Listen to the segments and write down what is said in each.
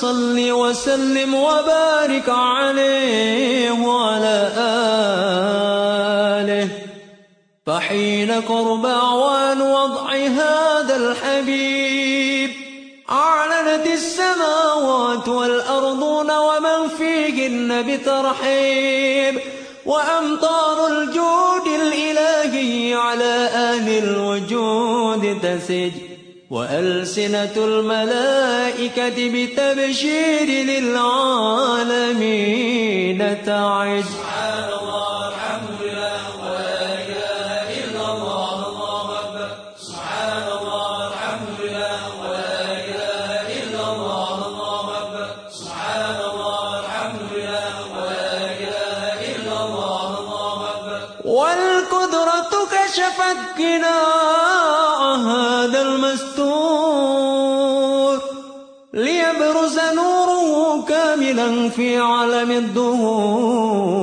صل وسلم وبارك عليه وعلى آله. فحين قرب أعوان وضع هذا الحبيب أعلنت السماوات والأرضون ومن فيهن بترحيب وأمطار الجود الإلهي على أهل الوجود تسج. وألسنة الملائكة بتبشير للعالمين تعج سبحان الله الحمد لله ولا إله إلا الله الله أكبر سبحان الله الحمد لله ولا إله إلا الله أكبر سبحان الله الحمد لله ولا إله إلا الله أكبر والقدرة كشفت قناع هذا المستور ليبرز نوره كاملا في عالم الدهور.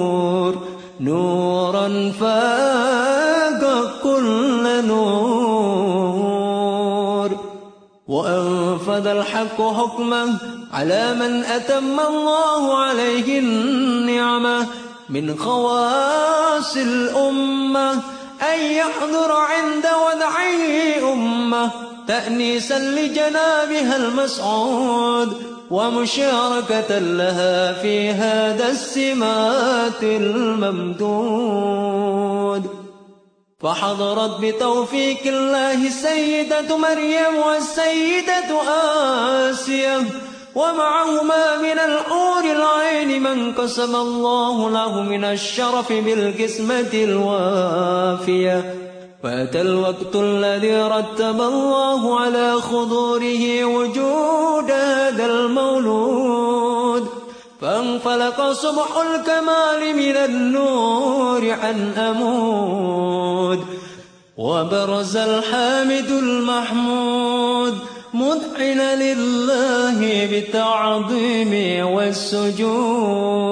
نورا فاق كل نور. وأنفذ الحق حكمه على من أتم الله عليه النعمة. من خواص الأمة أن يحضر عند تأنيسا لجنابها المسعود ومشاركة لها في هذا السمات الممدود. فحضرت بتوفيق الله السيدة مريم والسيدة آسيا ومعهما من الحور العين من قسم الله له من الشرف بالقسمة الوافية. فأتى الوقت الذي رتب الله على خضوره وجود هذا المولود. فانفلق صبح الكمال من النور عن أمود. وبرز الحامد المحمود مذعن لله بالتعظيم والسجود.